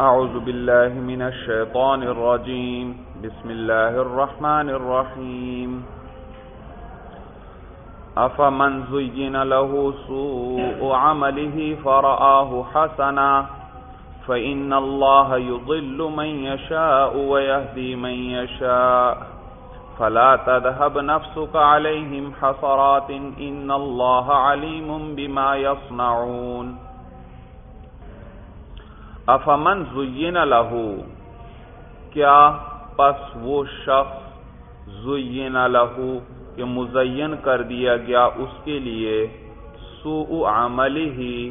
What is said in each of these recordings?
أعوذ بالله من الشيطان الرجيم. بسم الله الرحمن الرحيم. أفمن زين له سوء عمله فرآه حسنا. فإن الله يضل من يشاء ويهدي من يشاء. فلا تذهب نفسك عليهم حسرات. إن الله عليم بما يصنعون. افمن زین لہو، کیا پس وہ شخص زین لہو کہ مزین کر دیا گیا اس کے لیے؟ سوء عمل ہی،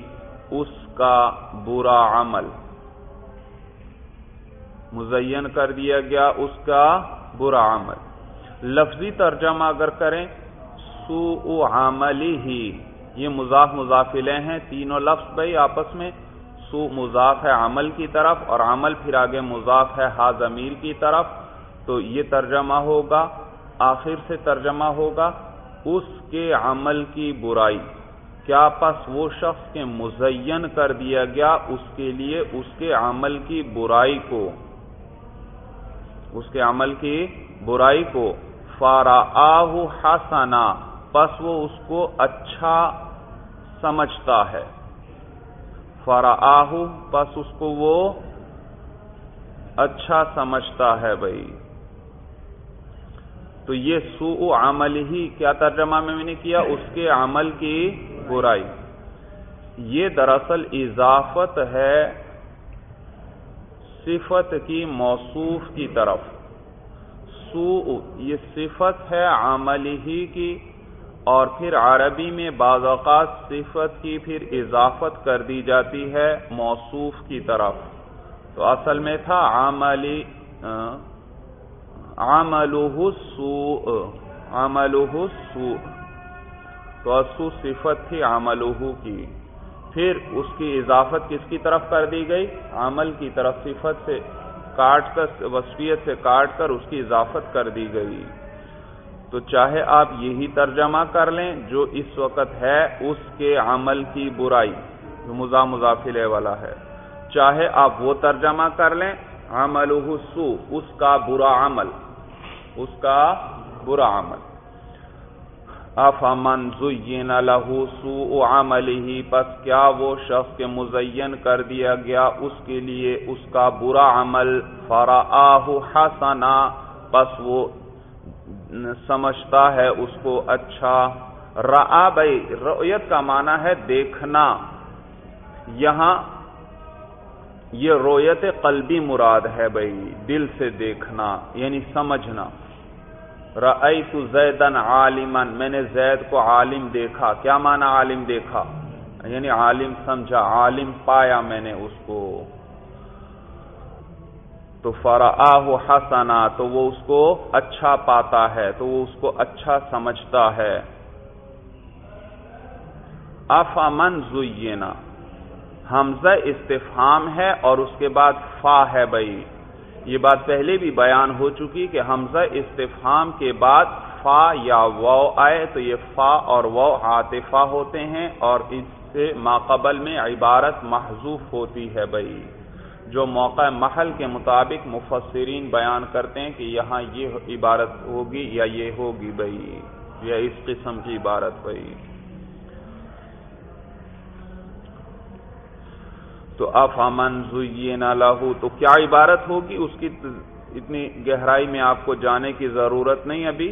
اس کا برا عمل۔ مزین کر دیا گیا اس کا برا عمل۔ لفظی ترجمہ اگر کریں، سوء عمل ہی، یہ مضاف مضافلے ہیں تینوں لفظ بھائی آپس میں۔ سو مضاف ہے عمل کی طرف اور عمل پھر آگے مضاف ہے ہا ضمیر کی طرف، تو یہ ترجمہ ہوگا، آخر سے ترجمہ ہوگا، اس کے عمل کی برائی۔ کیا پس وہ شخص کے مزین کر دیا گیا اس کے لیے اس کے عمل کی برائی کو؟ اس کے عمل کی برائی کو۔ فارا حسنا، پس وہ اس کو اچھا سمجھتا ہے۔ فراہ پس اس کو وہ اچھا سمجھتا ہے بھائی۔ تو یہ سو عمل ہی کیا ترجمہ میں نے کیا؟ اس کے عمل کی برائی۔ یہ دراصل اضافت ہے صفت کی موصوف کی طرف۔ سو یہ صفت ہے عمل ہی کی اور پھر عربی میں بعض اوقات صفت کی پھر اضافت کر دی جاتی ہے موصوف کی طرف۔ تو اصل میں تھا عملی عملہ تو اسو صفت تھی عملہ کی۔ پھر اس کی اضافت کس کی طرف کر دی گئی؟ عمل کی طرف، صفت سے کاٹ کر، وصفیت سے کاٹ کر اس کی اضافت کر دی گئی۔ تو چاہے آپ یہی ترجمہ کر لیں، جو اس وقت ہے، اس کے عمل کی برائی، جو مزا مضافلے والا ہے۔ چاہے آپ وہ ترجمہ کر لیں عمل سو، اس کا برا عمل۔ اس کا برا عمل۔ افمن زین لہو سو عمل ہی پس کیا وہ شخص کے مزین کر دیا گیا؟ اس کے لیے اس کا برا عمل فرا حسنا، پس وہ سمجھتا ہے اس کو اچھا را بھائی رویت کا معنی ہے دیکھنا۔ یہاں یہ رویت قلبی مراد ہے بھائی، دل سے دیکھنا یعنی سمجھنا۔ رأیت زیدن عالمن میں نے زید کو عالم دیکھا۔ کیا معنی عالم دیکھا؟ یعنی عالم سمجھا، عالم پایا میں نے اس کو۔ تو فرآہ حسنا، تو وہ اس کو اچھا پاتا ہے، تو وہ اس کو اچھا سمجھتا ہے۔ افامن زینا، حمزہ استفہام ہے اور اس کے بعد فا ہے بھائی یہ بات پہلے بھی بیان ہو چکی کہ حمزہ استفہام کے بعد فا یا و آئے تو یہ فا اور و عاطفہ ہوتے ہیں اور اس سے ماقبل میں عبارت محضوف ہوتی ہے بھائی جو موقع محل کے مطابق مفسرین بیان کرتے ہیں کہ یہاں یہ عبارت ہوگی یا یہ ہوگی بھائی، یا اس قسم کی عبارت بھائی۔ تو اف امن زین لہو، تو کیا عبارت ہوگی؟ اس کی اتنی گہرائی میں آپ کو جانے کی ضرورت نہیں ابھی،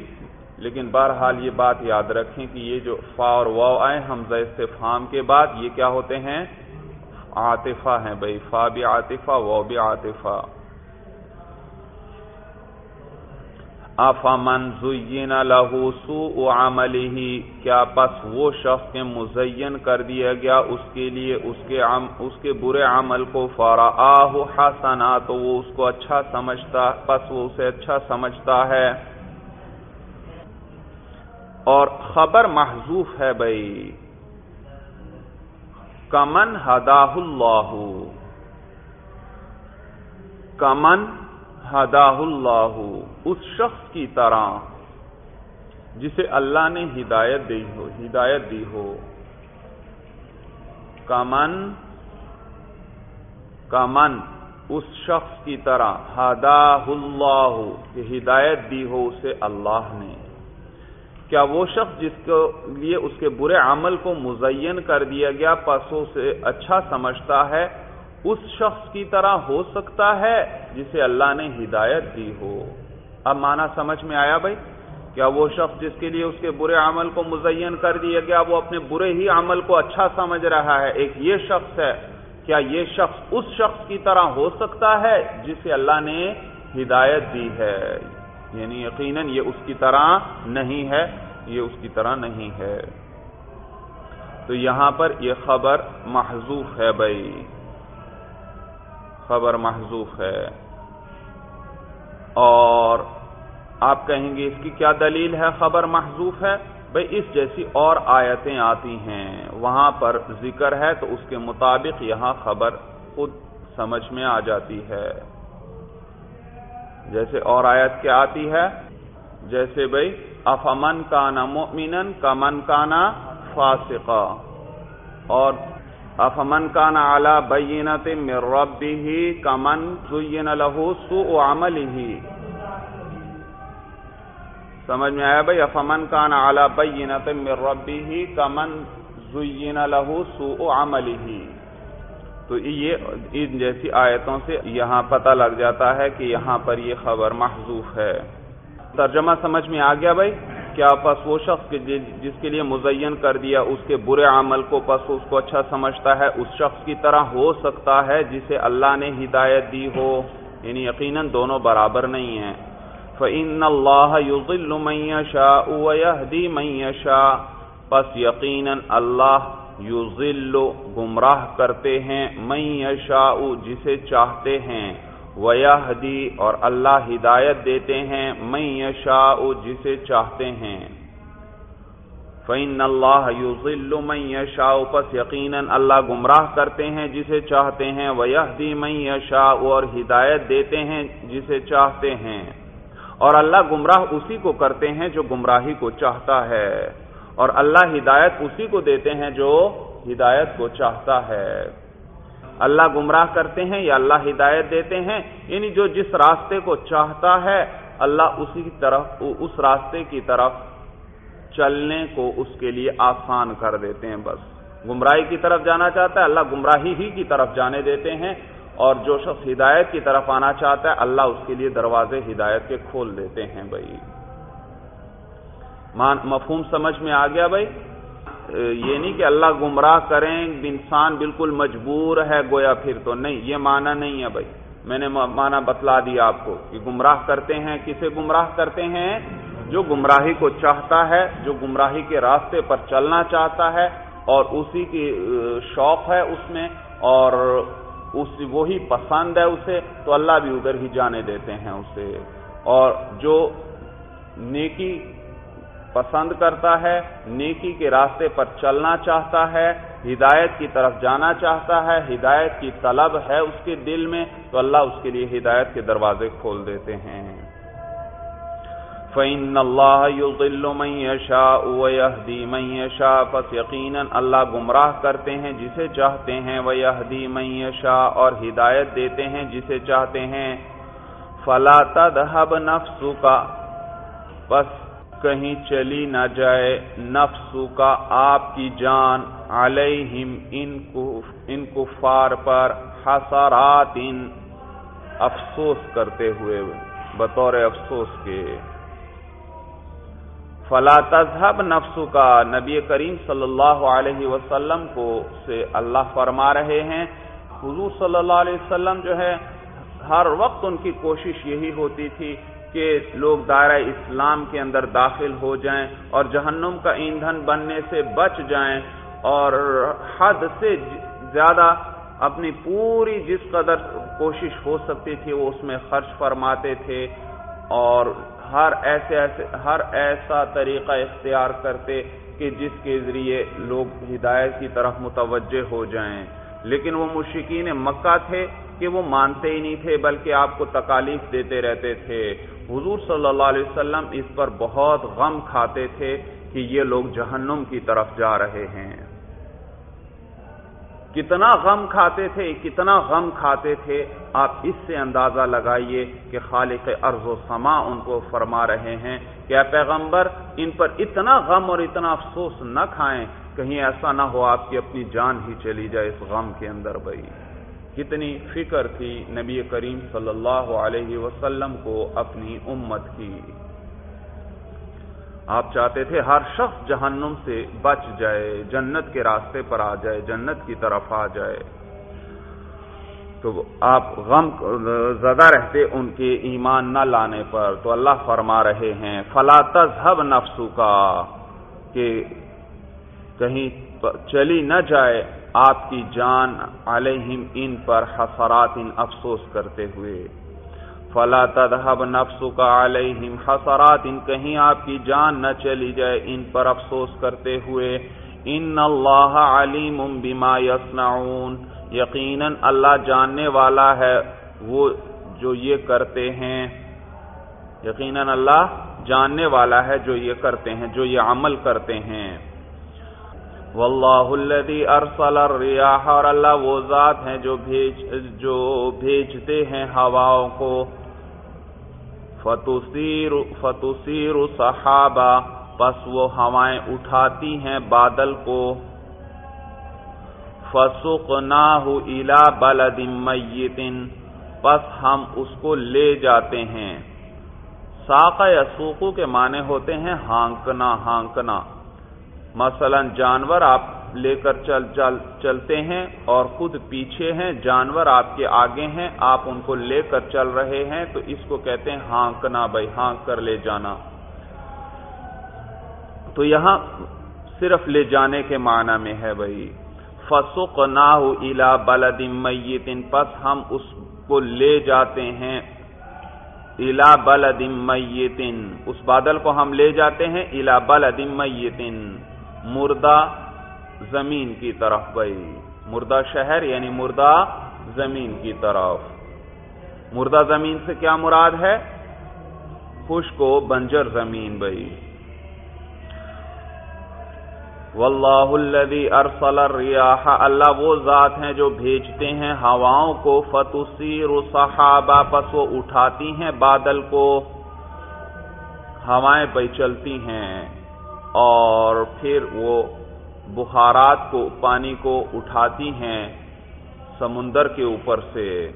لیکن بہرحال یہ بات یاد رکھیں کہ یہ جو فا اور و آئے، حمزہ استفہام کے بعد یہ کیا ہوتے ہیں؟ عاطفہ ہیں بھائی، فا بھی عاطفہ وہ بھی عاطفہ۔ افامن زین لہو سو عملی کیا پس وہ شخص کے مزین کر دیا گیا اس کے لیے، اس کے عم، اس کے برے عمل کو؟ فارا حسنا، تو وہ اس کو اچھا سمجھتا، پس وہ اسے اچھا سمجھتا ہے۔ اور خبر محضوف ہے بھائی کمن ہداہ اللہ۔ کمن ہداہ اللہ۔ اس شخص کی طرح جسے اللہ نے ہدایت دی ہو، ہدایت دی ہو۔ کمن کمن اس شخص کی طرح ہدا اللہ، کہ ہدایت دی ہو اسے اللہ نے۔ کیا وہ شخص جس کے لیے اس کے برے عمل کو مزین کر دیا گیا پسوں سے اچھا سمجھتا ہے، اس شخص کی طرح ہو سکتا ہے جسے اللہ نے ہدایت دی ہو۔ اب مانا سمجھ میں آیا بھائی؟ کیا وہ شخص جس کے لیے اس کے برے عمل کو مزین کر دیا گیا، وہ اپنے برے ہی عمل کو اچھا سمجھ رہا ہے؟ ایک یہ شخص ہے، کیا یہ شخص اس شخص کی طرح ہو سکتا ہے جسے اللہ نے ہدایت دی ہے؟ یعنی یقیناً یہ اس کی طرح نہیں ہے، یہ اس کی طرح نہیں ہے۔ تو یہاں پر یہ خبر محضوف ہے بھائی۔ خبر محضوف ہے۔ اور آپ کہیں گے اس کی کیا دلیل ہے خبر محضوف ہے؟ بھئی اس جیسی اور آیتیں آتی ہیں۔ وہاں پر ذکر ہے تو اس کے مطابق یہاں خبر خود سمجھ میں آ جاتی ہے۔ جیسے اور آیت کیا آتی ہے، جیسے بھئی، افمن کانا مؤمنن کمن کانا فاسقا۔ اور افمن کانا اعلی بینت من ربه کمن زین له سوء عمله سمجھ میں آیا بھائی افمن کان اعلی بینت من ربه کمن زین له سوء عمله تو یہ ان جیسی آیتوں سے یہاں پتہ لگ جاتا ہے کہ یہاں پر یہ خبر محذوف ہے۔ ترجمہ سمجھ میں آ گیا بھائی؟ کیا پس وہ شخص جس کے لیے مزین کر دیا اس کے برے عمل کو پس اس کو اچھا سمجھتا ہے؟ اس شخص کی طرح ہو سکتا ہے جسے اللہ نے ہدایت دی ہو۔ یعنی یقیناً دونوں برابر نہیں ہیں۔ فَإِنَّ اللَّهَ يُضِلُّ مَن يَشَاءُ وَيَهْدِي مَن يَشَاءُ۔ پس یقیناً اللہ یضل گمراہ کرتے ہیں، من یشاء، جسے چاہتے ہیں۔ وَيَهْدِي اور اللہ ہدایت دیتے ہیں، من یشاء، جسے چاہتے ہیں۔ فَإِنَّ اللَّهَ يُضِلُّ مَن يَشَاءُ پس یقیناً اللہ گمراہ کرتے ہیں جسے چاہتے ہیں۔ وَيَهْدِي مَن يَشَاءُ اور ہدایت دیتے ہیں جسے چاہتے ہیں۔ اور اللہ گمراہ اسی کو کرتے ہیں جو گمراہی کو چاہتا ہے۔ اور اللہ ہدایت اسی کو دیتے ہیں جو ہدایت کو چاہتا ہے۔ اللہ گمراہ کرتے ہیں یا اللہ ہدایت دیتے ہیں؟ یعنی جو جس راستے کو چاہتا ہے، اللہ اسی کی طرف، اس راستے کی طرف چلنے کو اس کے لیے آسان کر دیتے ہیں بس۔ گمراہی کی طرف جانا چاہتا ہے، اللہ گمراہی ہی کی طرف جانے دیتے ہیں۔ اور جو شخص ہدایت کی طرف آنا چاہتا ہے، اللہ اس کے لیے دروازے ہدایت کے کھول دیتے ہیں بھائی۔ مفہوم سمجھ میں آ گیا بھائی؟ یہ نہیں کہ اللہ گمراہ کریں، انسان بالکل مجبور ہے گویا پھر تو۔ نہیں، یہ معنی نہیں ہے بھائی۔ میں نے معنی بتلا دیا آپ کو کہ گمراہ کرتے ہیں۔ کسے گمراہ کرتے ہیں؟ جو گمراہی کو چاہتا ہے، جو گمراہی کے راستے پر چلنا چاہتا ہے اور اسی کی شوق ہے اس میں اور اس، وہی پسند ہے اسے، تو اللہ بھی ادھر ہی جانے دیتے ہیں اسے۔ اور جو نیکی پسند کرتا ہے، نیکی کے راستے پر چلنا چاہتا ہے، ہدایت کی طرف جانا چاہتا ہے، ہدایت کی طلب ہے اس کے دل میں، تو اللہ اس کے لیے ہدایت کے دروازے کھول دیتے ہیں۔ فَإِنَّ اللَّهَ يُضِلُّ مَن يَشَاءُ وَيَهْدِي مَن يَشَاءُ، پس یقیناً اللہ گمراہ کرتے ہیں جسے چاہتے ہیں، وَيَهْدِي مَن يَشَاءُ اور ہدایت دیتے ہیں جسے چاہتے ہیں۔ فَلَا تَذْهَبْ نَفْسُكَ پس کہیں چلی نہ جائے نفسو کا آپ کی جان علیہم ان کفار پر حسرات افسوس کرتے ہوئے، بطور افسوس کے۔ فلا تذهب نفس کا نبی کریم صلی اللہ علیہ وسلم کو سے اللہ فرما رہے ہیں۔ حضور صلی اللہ علیہ وسلم جو ہے، ہر وقت ان کی کوشش یہی ہوتی تھی کہ لوگ دائرہ اسلام کے اندر داخل ہو جائیں اور جہنم کا ایندھن بننے سے بچ جائیں اور حد سے زیادہ اپنی پوری جس قدر کوشش ہو سکتی تھی وہ اس میں خرچ فرماتے تھے اور ہر ایسے ایسے ہر ایسا طریقہ اختیار کرتے کہ جس کے ذریعے لوگ ہدایت کی طرف متوجہ ہو جائیں۔ لیکن وہ مشکین مکہ تھے کہ وہ مانتے ہی نہیں تھے، بلکہ آپ کو تکالیف دیتے رہتے تھے۔ حضور صلی اللہ علیہ وسلم اس پر بہت غم کھاتے تھے کہ یہ لوگ جہنم کی طرف جا رہے ہیں۔ کتنا غم کھاتے تھے، کتنا غم کھاتے تھے۔ آپ اس سے اندازہ لگائیے کہ خالق ارض و سما ان کو فرما رہے ہیں کہ اے پیغمبر، ان پر اتنا غم اور اتنا افسوس نہ کھائیں، کہیں ایسا نہ ہو آپ کی اپنی جان ہی چلی جائے اس غم کے اندر بھائی۔ کتنی فکر تھی نبی کریم صلی اللہ علیہ وسلم کو اپنی امت کی۔ آپ چاہتے تھے ہر شخص جہنم سے بچ جائے، جنت کے راستے پر آ جائے، جنت کی طرف آ جائے۔ تو آپ غم زدہ رہتے ان کے ایمان نہ لانے پر۔ تو اللہ فرما رہے ہیں، فلا تذهب نفسو کا کہ کہیں چلی نہ جائے۔ آپ کی جان علیہم ان پر حسرات ان افسوس کرتے ہوئے۔ فلا تذهب نفسك عليهم حسرات ان کہیں آپ کی جان نہ چلی جائے ان پر افسوس کرتے ہوئے۔ ان اللہ علیم بما يصنعون یقینا اللہ جاننے والا ہے وہ جو یہ کرتے ہیں۔ یقینا اللہ جاننے والا ہے جو یہ کرتے ہیں، جو یہ عمل کرتے ہیں۔ واللہ الذي ارسل الرياح اور اللہ وہ ذات ہیں جو بھیج جو بھیجتے ہیں ہواؤں کو۔ فتسیر فتسیر صحابہ پس وہ ہوائیں اٹھاتی ہیں بادل کو۔ فسقناہ الى بلد میت پس ہم اس کو لے جاتے ہیں۔ ساقہ یا کے معنی ہوتے ہیں ہانکنا ہانکنا۔ مثلا جانور آپ لے کر چل چل چلتے ہیں اور خود پیچھے ہیں، جانور آپ کے آگے ہیں، آپ ان کو لے کر چل رہے ہیں، تو اس کو کہتے ہیں ہانکنا بھائی، ہانک کر لے جانا۔ تو یہاں صرف لے جانے کے معنی میں ہے بھائی۔ فسوق نہ الا بلد میتن پس ہم اس کو لے جاتے ہیں الا بلد میتن اس بادل کو ہم لے جاتے ہیں الا بلد میتن مردہ زمین کی طرف بھائی مردہ شہر یعنی مردہ زمین کی طرف۔ مردہ زمین سے کیا مراد ہے؟ خشک و بنجر زمین بھائی واللہ الذی ارسل الریاح۔ اللہ وہ ذات ہیں جو بھیجتے ہیں ہواؤں کو فتسیر صحابہ پس وہ اٹھاتی ہیں بادل کو۔ ہوائیں پہ چلتی ہیں۔ اور پھر وہ بخارات کو، پانی کو اٹھاتی ہیں سمندر کے اوپر سے۔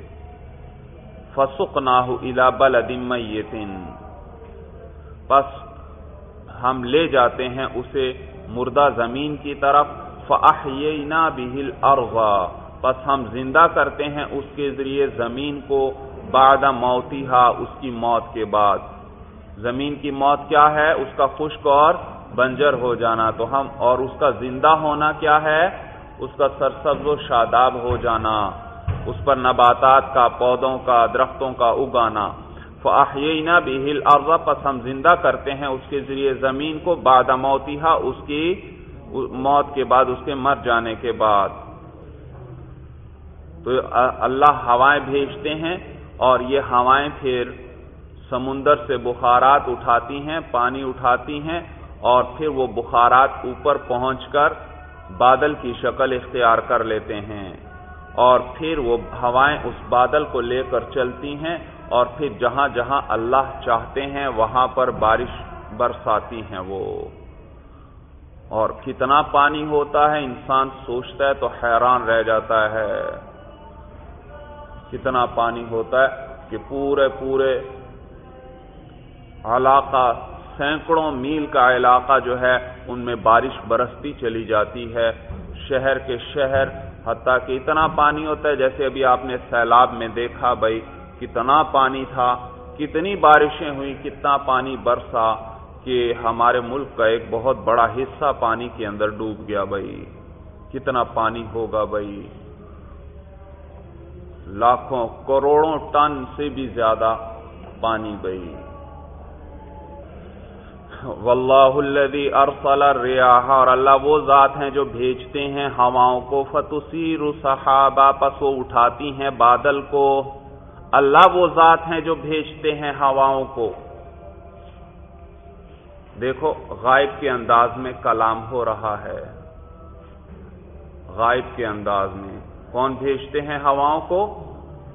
فسق نہ الا بلدم پس ہم لے جاتے ہیں اسے مردہ زمین کی طرف۔ فاحیینا بہل ارغا پس ہم زندہ کرتے ہیں اس کے ذریعے زمین کو۔ بعد موتیہا اس کی موت کے بعد۔ زمین کی موت کیا ہے؟ اس کا خشک اور بنجر ہو جانا تو ہم اور اس کا زندہ ہونا کیا ہے؟ اس کا سرسبز و شاداب ہو جانا، اس پر نباتات کا، پودوں کا، درختوں کا اگانا۔ فاحیینا بہل ارضا پس ہم زندہ کرتے ہیں اس کے ذریعے زمین کو بعد موتیہا، اس کی موت کے بعد، اس کے مر جانے کے بعد۔ تو اللہ ہوائیں بھیجتے ہیں اور یہ ہوائیں پھر سمندر سے بخارات اٹھاتی ہیں، پانی اٹھاتی ہیں۔ اور پھر وہ بخارات اوپر پہنچ کر بادل کی شکل اختیار کر لیتے ہیں اور پھر وہ ہوائیں اس بادل کو لے کر چلتی ہیں اور پھر جہاں جہاں اللہ چاہتے ہیں وہاں پر بارش برساتی ہیں وہ۔ اور کتنا پانی ہوتا ہے، انسان سوچتا ہے تو حیران رہ جاتا ہے۔ کتنا پانی ہوتا ہے کہ پورے پورے علاقہ سینکڑوں میل کا علاقہ جو ہے، ان میں بارش برستی چلی جاتی ہے۔ شہر کے شہر، حتیٰ کہ اتنا پانی ہوتا ہے، جیسے ابھی آپ نے سیلاب میں دیکھا بھائی، کتنا پانی تھا، کتنی بارشیں ہوئی کتنا پانی برسا کہ ہمارے ملک کا ایک بہت بڑا حصہ پانی کے اندر ڈوب گیا بھائی۔ کتنا پانی ہوگا بھائی۔ لاکھوں، کروڑوں ٹن سے بھی زیادہ پانی بھائی۔ واللہ الذی ارسل الریاح، اور اللہ وہ ذات ہیں جو بھیجتے ہیں ہواؤں کو فتسیر صحابہ، پس وہ اٹھاتی ہیں بادل کو۔ اللہ وہ ذات ہیں جو بھیجتے ہیں ہواؤں کو۔ دیکھو، غائب کے انداز میں کلام ہو رہا ہے۔ غائب کے انداز میں کون بھیجتے ہیں ہواؤں کو؟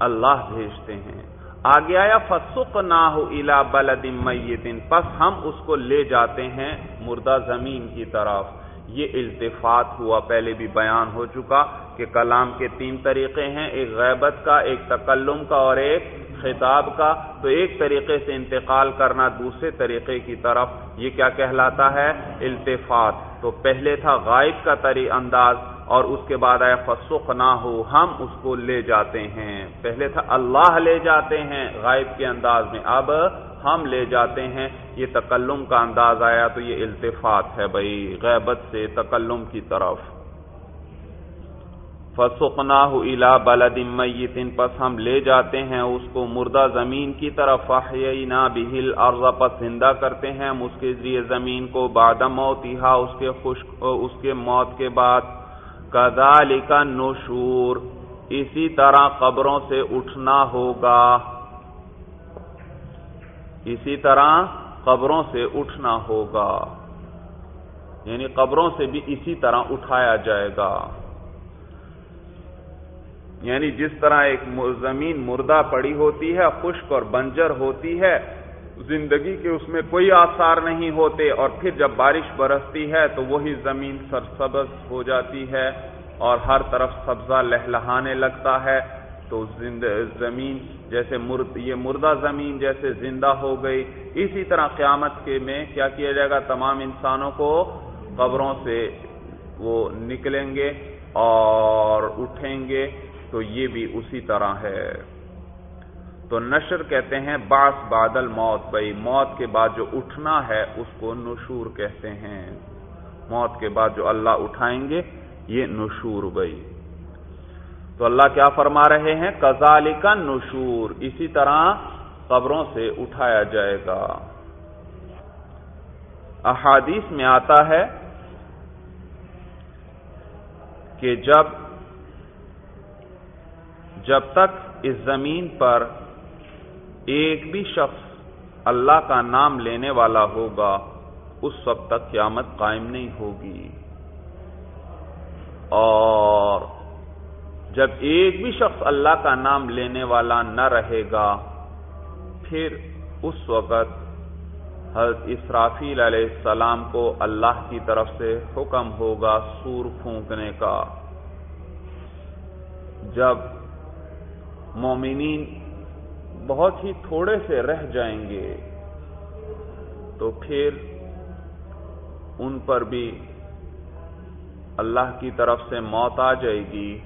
اللہ بھیجتے ہیں۔ آگے آیا فسق نہ ہو الا بلدم میتن پس ہم اس کو لے جاتے ہیں مردہ زمین کی طرف۔ یہ التفات ہوا، پہلے بھی بیان ہو چکا کہ کلام کے تین طریقے ہیں، ایک غیبت کا، ایک تکلم کا اور ایک خطاب کا۔ تو ایک طریقے سے انتقال کرنا دوسرے طریقے کی طرف۔ یہ کیا کہلاتا ہے؟ التفات۔ تو پہلے تھا غائب کا تری انداز اور اس کے بعد آیا فسخ نہ ہو ہم اس کو لے جاتے ہیں۔ پہلے تھا اللہ لے جاتے ہیں، غائب کے انداز میں۔ اب ہم لے جاتے ہیں۔ یہ تکلم کا انداز آیا تو یہ التفات ہے بھائی، غیبت سے تکلم کی طرف۔ فسقنا الا بلد میتن پس ہم لے جاتے ہیں اس کو مردہ زمین کی طرف۔ احیینا بہل ارض پس زندہ کرتے ہیں ہم اس کے ذریعے زمین کو۔ بعد موتها، اس کے خشک، اس کے موت کے بعد کذالک نشور، اسی طرح قبروں سے اٹھنا ہوگا۔ اسی طرح قبروں سے اٹھنا ہوگا۔ یعنی قبروں سے بھی اسی طرح اٹھایا جائے گا۔ یعنی جس طرح ایک زمین مردہ پڑی ہوتی ہے، خشک اور بنجر ہوتی ہے زندگی کے اس میں کوئی آثار نہیں ہوتے اور پھر جب بارش برستی ہے تو وہی زمین سرسبز ہو جاتی ہے اور ہر طرف سبزہ لہلہانے لگتا ہے۔ تو زمین جیسے مرد، یہ مردہ زمین جیسے زندہ ہو گئی۔ اسی طرح قیامت کے میں کیا کیا جائے گا؟ تمام انسانوں کو قبروں سے وہ نکلیں گے اور اٹھیں گے۔ تو یہ بھی اسی طرح ہے۔ تو نشر کہتے ہیں باس بادل موت بھائی موت کے بعد جو اٹھنا ہے اس کو نشور کہتے ہیں۔ موت کے بعد جو اللہ اٹھائیں گے، یہ نشور بھائی تو اللہ کیا فرما رہے ہیں؟ کزال کا نشور، اسی طرح قبروں سے اٹھایا جائے گا۔ احادیث میں آتا ہے کہ جب جب تک اس زمین پر ایک بھی شخص اللہ کا نام لینے والا ہوگا، اس وقت تک قیامت قائم نہیں ہوگی۔ اور جب ایک بھی شخص اللہ کا نام لینے والا نہ رہے گا، پھر اس وقت حضرت اسرافیل علیہ السلام کو اللہ کی طرف سے حکم ہوگا سور پھونکنے کا۔ جب مومنین بہت ہی تھوڑے سے رہ جائیں گے تو پھر ان پر بھی اللہ کی طرف سے موت آ جائے گی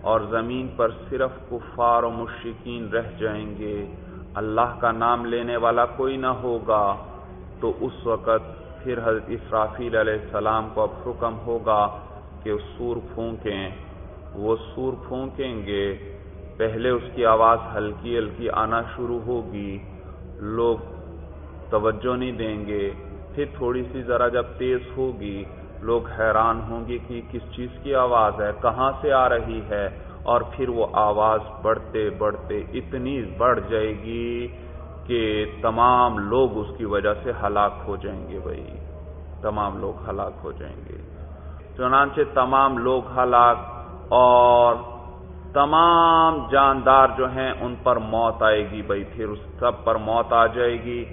اور زمین پر صرف کفار و مشکین رہ جائیں گے۔ اللہ کا نام لینے والا کوئی نہ ہوگا۔ تو اس وقت پھر حضرت اسرافیل علیہ السلام کو اب حکم ہوگا کہ سور پھونکیں۔ وہ سور پھونکیں گے۔ پہلے اس کی آواز ہلکی ہلکی آنا شروع ہوگی۔ لوگ توجہ نہیں دیں گے۔ پھر تھوڑی سی ذرا جب تیز ہوگی، لوگ حیران ہوں گے کہ کس چیز کی آواز ہے، کہاں سے آ رہی ہے؟ اور پھر وہ آواز بڑھتے بڑھتے اتنی بڑھ جائے گی کہ تمام لوگ اس کی وجہ سے ہلاک ہو جائیں گے بھائی۔ تمام لوگ ہلاک ہو جائیں گے۔ چنانچہ تمام لوگ ہلاک اور تمام جاندار جو ہیں ان پر موت آئے گی بھائی، پھر اس سب پر موت آ جائے گی۔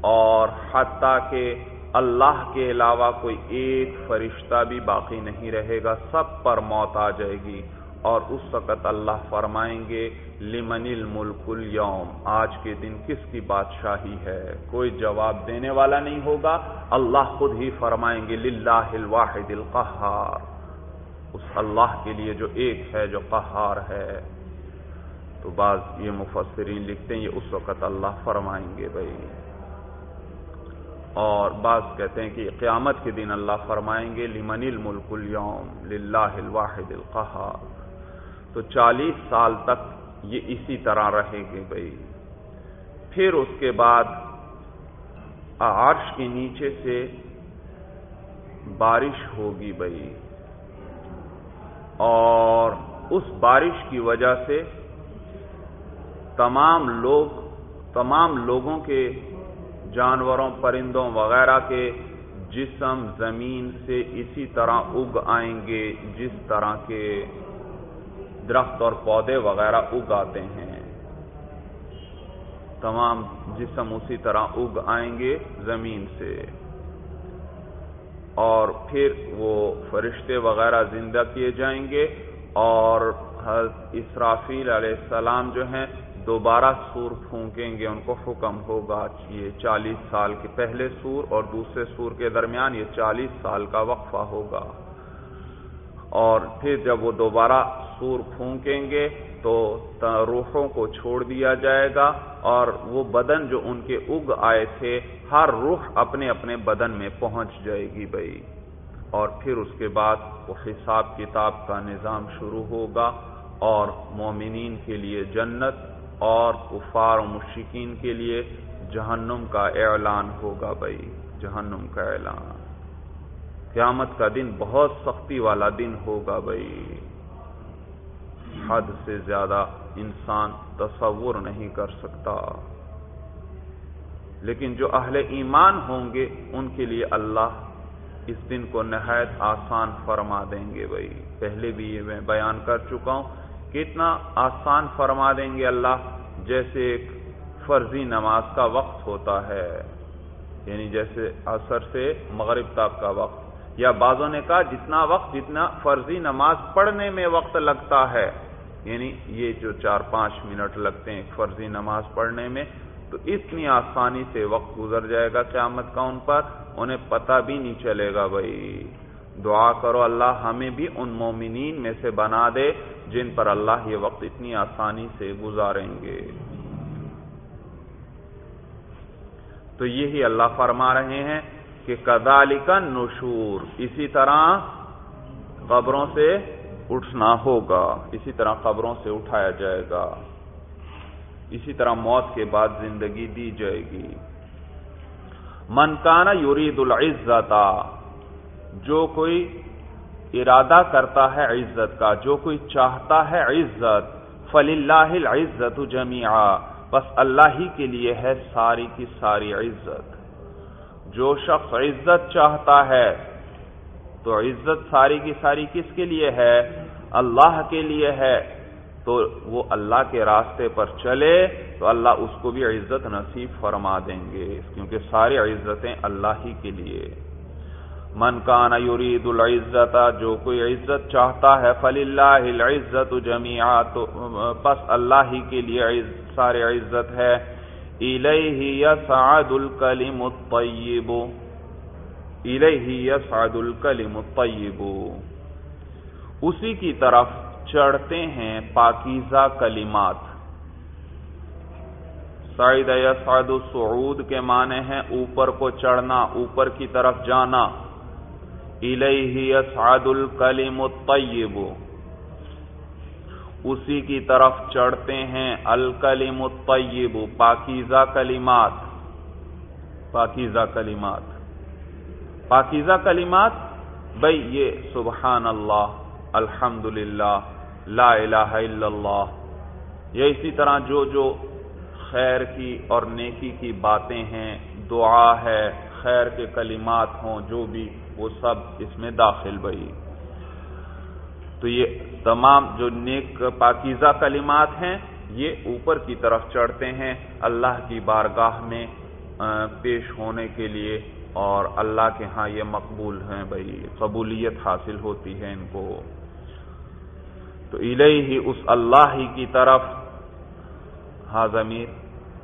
اور حتیٰ کہ اللہ کے علاوہ کوئی ایک فرشتہ بھی باقی نہیں رہے گا، سب پر موت آ جائے گی۔ اور اس وقت اللہ فرمائیں گے، لمن الملک اليوم آج کے دن کس کی بادشاہی ہے؟ کوئی جواب دینے والا نہیں ہوگا۔ اللہ خود ہی فرمائیں گے، للہ الواحد القہار۔ اس اللہ کے لیے جو ایک ہے، جو قہار ہے۔ تو بعض یہ مفسرین لکھتے ہیں یہ اس وقت اللہ فرمائیں گے بھائی۔ اور بعض کہتے ہیں کہ قیامت کے دن اللہ فرمائیں گے، لمن الملک اليوم، للہ الواحد القہار۔ تو چالیس سال تک یہ اسی طرح رہے گے بھائی۔ پھر اس کے بعد عرش کے نیچے سے بارش ہوگی بھائی۔ اور اس بارش کی وجہ سے تمام لوگ، تمام لوگوں کے جانوروں، پرندوں وغیرہ کے جسم زمین سے اسی طرح اگ آئیں گے، جس طرح کے درخت اور پودے وغیرہ اگ آتے ہیں۔ تمام جسم اسی طرح اگ آئیں گے زمین سے۔ اور پھر وہ فرشتے وغیرہ زندہ کیے جائیں گے اور حضرت اسرافیل علیہ السلام جو ہیں دوبارہ سور پھونکیں گے، ان کو حکم ہوگا یہ چالیس سال کے پہلے سور اور دوسرے سور کے درمیان یہ چالیس سال کا وقفہ ہوگا۔ اور پھر جب وہ دوبارہ سور پھونکیں گے تو روحوں کو چھوڑ دیا جائے گا اور وہ بدن جو ان کے اگ آئے تھے، ہر روح اپنے اپنے بدن میں پہنچ جائے گی بھائی۔ اور پھر اس کے بعد وہ حساب کتاب کا نظام شروع ہوگا اور مومنین کے لیے جنت اور کفار و مشکین کے لیے جہنم کا اعلان ہوگا بھائی۔ جہنم کا اعلان۔ قیامت کا دن بہت سختی والا دن ہوگا بھائی۔ حد سے زیادہ انسان تصور نہیں کر سکتا۔ لیکن جو اہل ایمان ہوں گے، ان کے لیے اللہ اس دن کو نہایت آسان فرما دیں گے۔ بھائی، پہلے بھی یہ میں بیان کر چکا ہوں کتنا آسان فرما دیں گے اللہ جیسے ایک فرضی نماز کا وقت ہوتا ہے۔ یعنی جیسے اثر سے مغرب تک کا وقت یا بعضوں نے کہا جتنا وقت جتنا فرضی نماز پڑھنے میں وقت لگتا ہے یعنی یہ جو چار پانچ منٹ لگتے ہیں فرضی نماز پڑھنے میں، تو اتنی آسانی سے وقت گزر جائے گا قیامت کا ان پر، انہیں پتہ بھی نہیں چلے گا بھائی۔ دعا کرو اللہ ہمیں بھی ان مومنین میں سے بنا دے جن پر اللہ یہ وقت اتنی آسانی سے گزاریں گے۔ تو یہی اللہ فرما رہے ہیں۔ کہ کدالی کا نشور، اسی طرح قبروں سے اٹھنا ہوگا، اسی طرح قبروں سے اٹھایا جائے گا، اسی طرح موت کے بعد زندگی دی جائے گی۔ منکانہ یورید العزت، جو کوئی ارادہ کرتا ہے عزت کا، جو کوئی چاہتا ہے عزت فل اللہ عزت جمیا بس اللہ ہی کے لیے ہے ساری کی ساری عزت۔ جو شخص عزت چاہتا ہے، تو عزت ساری کی ساری کس کے لیے ہے؟ اللہ کے لیے ہے۔ تو وہ اللہ کے راستے پر چلے، تو اللہ اس کو بھی عزت نصیب فرما دیں گے، کیونکہ ساری عزتیں اللہ ہی کے لیے۔ من کان یرید العزت، جو کوئی عزت چاہتا ہے فل اللہ العزت جمیا تو بس اللہ ہی کے لیے سارے عزت ہے۔ الیہ یسعد الکلم الطیب الیہ یسعد الکلم الطیب اسی کی طرف چڑھتے ہیں پاکیزہ کلمات. سعید یسعد السعود کے معنی ہیں اوپر کو چڑھنا، اوپر کی طرف جانا. الیہ یسعد الکلم الطیب اسی کی طرف چڑھتے ہیں الکلم الطیب، پاکیزہ کلمات۔ پاکیزہ کلمات۔ پاکیزہ کلمات بھائی یہ سبحان اللہ الحمد للہ لا الہ الا اللہ۔ یا اسی طرح جو جو خیر کی اور نیکی کی باتیں ہیں، دعا ہے، خیر کے کلمات ہوں، جو بھی وہ سب اس میں داخل بھئی۔ تو یہ تمام جو نیک پاکیزہ کلمات ہیں، یہ اوپر کی طرف چڑھتے ہیں اللہ کی بارگاہ میں پیش ہونے کے لیے اور اللہ کے ہاں یہ مقبول ہیں بھائی، قبولیت حاصل ہوتی ہے ان کو۔ تو ہی اس اللہ ہی کی طرف۔ حاضمیر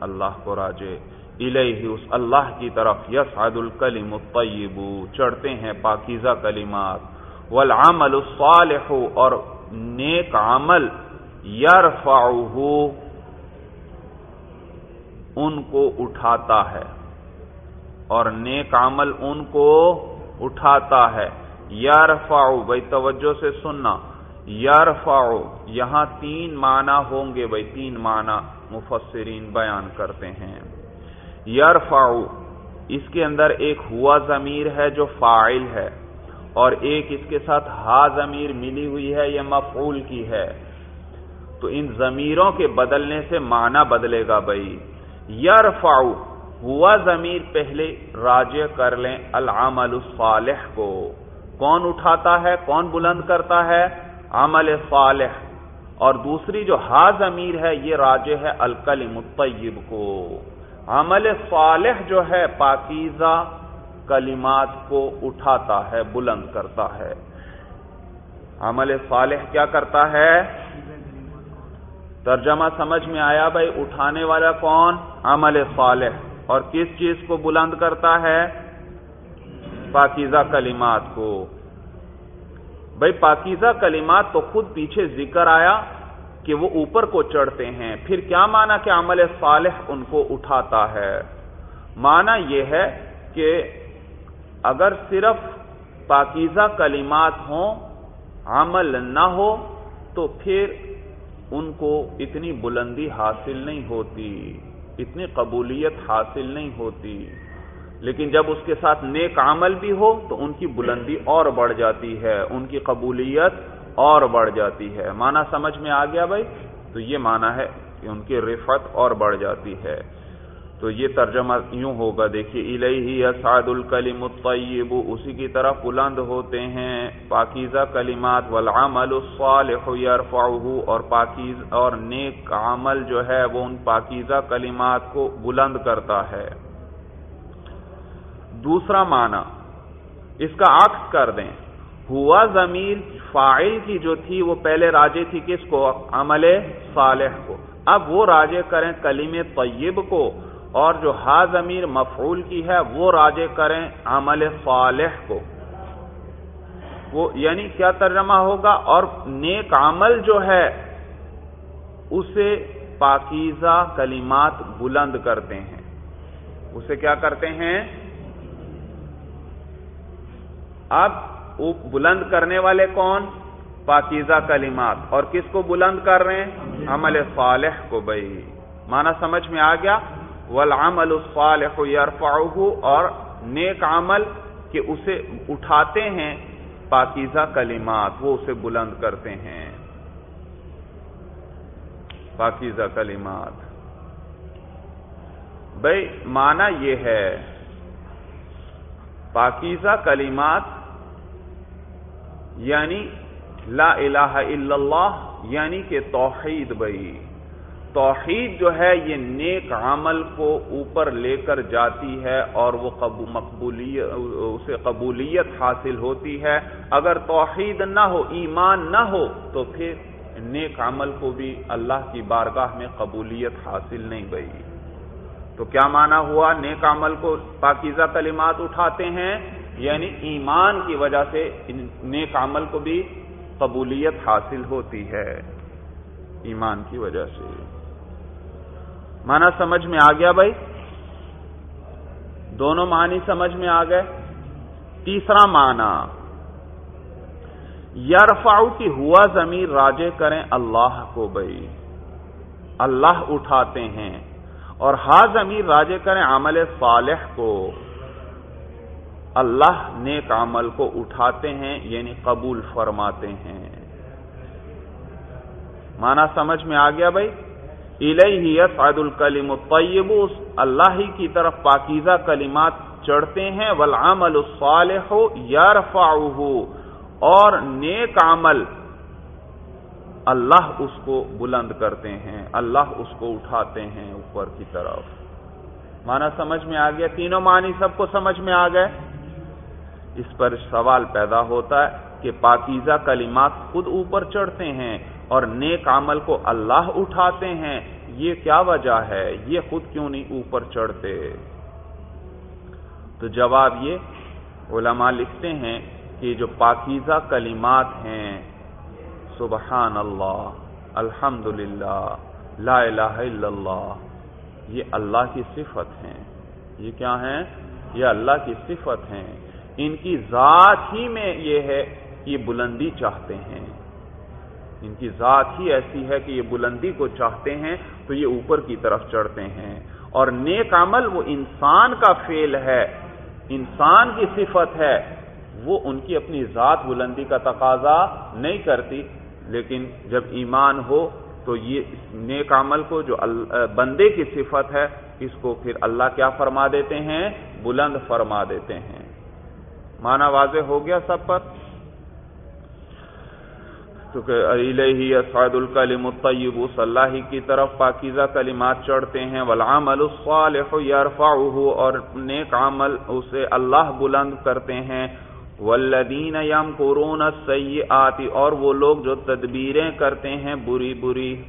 اللہ کو راجے۔ ہی اس اللہ کی طرف یس عد الکلیم چڑھتے ہیں پاکیزہ کلمات۔ والعمل الصالح، اور نیک عمل، یرفعہ، ان کو اٹھاتا ہے۔ اور نیک عمل ان کو اٹھاتا ہے۔ یرفعہ، بھائی توجہ سے سننا۔ یارفا یہاں تین معنی ہوں گے، بھائی تین معنی مفسرین بیان کرتے ہیں۔ یارفا اس کے اندر ایک ہوا ضمیر ہے جو فائل ہے۔ اور ایک اس کے ساتھ ہا ضمیر ملی ہوئی ہے، یہ مفعول کی ہے۔ تو ان ضمیروں کے بدلنے سے معنی بدلے گا بھائی۔ یارفا ہوا ضمیر پہلے راجع کر لیں العمل الصالح کو۔ کون اٹھاتا ہے؟ کون بلند کرتا ہے؟ عمل صالح۔ اور دوسری جو ہا ضمیر ہے، یہ راجع ہے الکلم الطیب کو۔ عمل صالح جو ہے، پاکیزہ کلمات کو اٹھاتا ہے، بلند کرتا ہے۔ عمل صالح کیا کرتا ہے؟ ترجمہ سمجھ میں آیا بھائی، اٹھانے والا کون؟ عمل صالح۔ اور کس چیز کو بلند کرتا ہے؟ پاکیزہ کلمات کو۔ بھائی، پاکیزہ کلمات تو خود پیچھے ذکر آیا کہ وہ اوپر کو چڑھتے ہیں۔ پھر کیا مانا کہ عمل صالح ان کو اٹھاتا ہے؟ مانا یہ ہے کہ اگر صرف پاکیزہ کلمات ہوں، عمل نہ ہو، تو پھر ان کو اتنی بلندی حاصل نہیں ہوتی، اتنی قبولیت حاصل نہیں ہوتی۔ لیکن جب اس کے ساتھ نیک عمل بھی ہو، تو ان کی بلندی اور بڑھ جاتی ہے، ان کی قبولیت اور بڑھ جاتی ہے۔ مانا سمجھ میں آ گیا بھائی؟ تو یہ مانا ہے کہ ان کی رفت اور بڑھ جاتی ہے۔ تو یہ ترجمہ یوں ہوگا، دیکھیے الہی اسعد الکلم الطیب، اسی کی طرف بلند ہوتے ہیں، پاکیزہ کلمات، والعمل الصالح یرفعه اور پاکیز، اور نیک عمل جو ہے وہ ان پاکیزہ کلمات کو بلند کرتا ہے۔ دوسرا معنی، اس کا عکس کر دیں، ہوا ضمیر فائل کی جو تھی وہ پہلے راجے تھی کس کو؟ عمل صالح کو۔ اب وہ راجے کریں کلیم طیب کو۔ اور جو ہا ضمیر مفعول کی ہے وہ راجے کریں عمل صالح کو۔ وہ یعنی کیا ترجمہ ہوگا؟ اور نیک عمل جو ہے، اسے پاکیزہ کلمات بلند کرتے ہیں۔ اسے کیا کرتے ہیں؟ اب بلند کرنے والے کون؟ پاکیزہ کلمات۔ اور کس کو بلند کر رہے ہیں؟ عمل صالح کو۔ بھائی مانا سمجھ میں آ گیا؟ والعمل الصالح یرفعه اور نیک عمل کہ اسے اٹھاتے ہیں پاکیزہ کلمات، وہ اسے بلند کرتے ہیں۔ پاکیزہ کلمات۔ بھائی مانا یہ ہے، پاکیزہ کلمات یعنی لا الہ الا اللہ یعنی کہ توحید بھائی توحید جو ہے یہ نیک عمل کو اوپر لے کر جاتی ہے اور وہ مقبولیت اسے قبولیت حاصل ہوتی ہے۔ اگر توحید نہ ہو، ایمان نہ ہو، تو پھر نیک عمل کو بھی اللہ کی بارگاہ میں قبولیت حاصل نہیں گئی تو کیا مانا ہوا؟ نیک عمل کو پاکیزہ کلمات اٹھاتے ہیں یعنی ایمان کی وجہ سے نیک عمل کو بھی قبولیت حاصل ہوتی ہے۔ ایمان کی وجہ سے۔ مانا سمجھ میں آ گیا بھائی؟ دونوں معنی سمجھ میں آ گئے۔ تیسرا معنی یارفاؤ کی ہوا زمین راجے کریں اللہ کو بھائی۔ اللہ اٹھاتے ہیں اور ہا زمین راجے کریں عمل صالح کو۔ اللہ نیک عمل کو اٹھاتے ہیں یعنی قبول فرماتے ہیں۔ مانا سمجھ میں آ گیا بھائی؟ الیہ یصعد الکلم الطیب، اللہ ہی کی طرف پاکیزہ کلمات چڑھتے ہیں، والعمل الصالح یرفعه اور نیک عمل اللہ اس کو بلند کرتے ہیں، اللہ اس کو اٹھاتے ہیں اوپر کی طرف۔ مانا سمجھ میں آ گیا؟ تینوں معنی سب کو سمجھ میں آ گئے؟ اس پر سوال پیدا ہوتا ہے کہ پاکیزہ کلمات خود اوپر چڑھتے ہیں اور نیک عمل کو اللہ اٹھاتے ہیں، یہ کیا وجہ ہے؟ یہ خود کیوں نہیں اوپر چڑھتے؟ تو جواب یہ، علماء لکھتے ہیں کہ جو پاکیزہ کلمات ہیں، سبحان اللہ الحمد للہ لا الہ الا اللہ، یہ اللہ کی صفت ہیں۔ یہ کیا ہیں؟ یہ اللہ کی صفت ہیں۔ ان کی ذات ہی میں یہ ہے کہ یہ بلندی چاہتے ہیں۔ ان کی ذات ہی ایسی ہے کہ یہ بلندی کو چاہتے ہیں تو یہ اوپر کی طرف چڑھتے ہیں۔ اور نیک عمل وہ انسان کا فیل ہے، انسان کی صفت ہے۔ وہ ان کی اپنی ذات بلندی کا تقاضا نہیں کرتی، لیکن جب ایمان ہو تو یہ نیک عمل کو جو بندے کی صفت ہے، اس کو پھر اللہ کیا فرما دیتے ہیں؟ بلند فرما دیتے ہیں۔ مانا واضح ہو گیا سب پر؟ کیونکہ اسعد الکلم الطیب صلی اللہ کی طرف پاکیزہ کلمات چڑھتے ہیں، والعمل الصالح یرفعه اور نیک عمل اسے اللہ بلند کرتے ہیں۔ والذین یمکرون السیئات، اور وہ لوگ جو تدبیریں کرتے ہیں، بری بری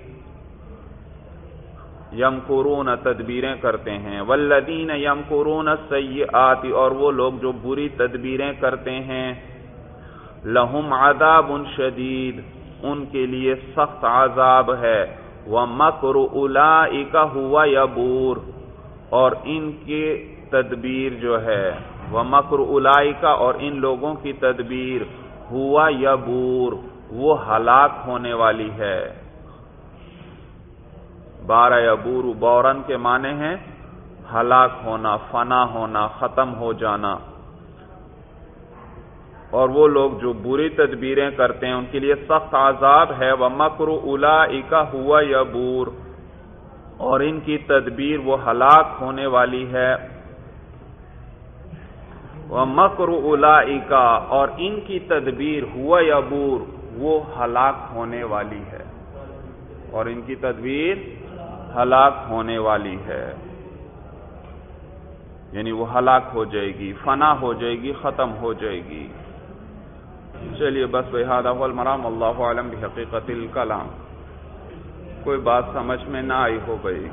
یمکرون تدبیریں کرتے ہیں۔ والذین یمکرون السیئات، اور وہ لوگ جو بری تدبیریں کرتے ہیں۔ لہم عذاب شدید، ان کے لیے سخت عذاب ہے۔ وہ مکر الا ہوا یبور اور ان کی تدبیر جو ہے۔ وہ مکر الا اور ان لوگوں کی تدبیر۔ ہوا یبور وہ ہلاک ہونے والی ہے۔ بارہ یبور بورن کے معنی ہیں، ہلاک ہونا، فنا ہونا، ختم ہو جانا۔ اور وہ لوگ جو بری تدبیریں کرتے ہیں، ان کے لیے سخت عذاب ہے۔ وہ مکر الا ہوا یا بور اور ان کی تدبیر وہ ہلاک ہونے والی ہے۔ وہ مکر الا اور ان کی تدبیر ہوا یا بور وہ ہلاک ہونے والی ہے۔ اور ان کی تدبیر ہلاک ہونے والی ہے۔ یعنی وہ ہلاک ہو جائے گی، فنا ہو جائے گی، ختم ہو جائے گی۔ چلیے، بس بحادہ المرام. اللہ عالم بحقیقت الکلام. کوئی بات سمجھ میں نہ آئی ہو گئی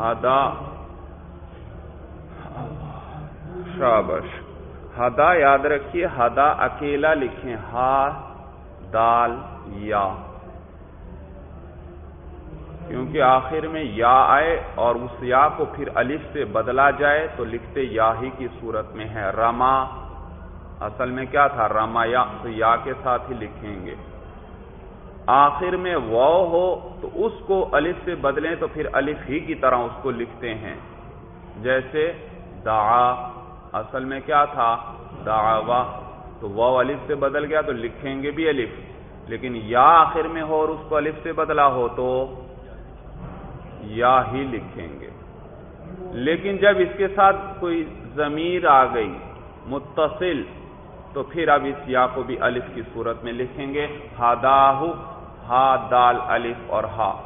ہدا شابش. ہدا یاد رکھیے ہدا اکیلا لکھیں، ہا، دال، یا. کیونکہ آخر میں یا آئے اور اس یا کو پھر الف سے بدلا جائے تو لکھتے یا ہی کی صورت میں ہے۔ رما، اصل میں کیا تھا؟ رما یا، تو یا کے ساتھ ہی لکھیں گے۔ آخر میں و ہو تو اس کو الف سے بدلیں تو پھر الف ہی کی طرح اس کو لکھتے ہیں۔ جیسے دعا، اصل میں کیا تھا؟ دعوا۔ تو و الف سے بدل گیا تو لکھیں گے بھی الف۔ لیکن یا آخر میں ہو اور اس کو الف سے بدلا ہو تو یا ہی لکھیں گے۔ لیکن جب اس کے ساتھ کوئی ضمیر آ گئی، متصل، تو پھر اب اس یا کو بھی الف کی صورت میں لکھیں گے۔ ہاداہ ہا، دال، الف اور ہا۔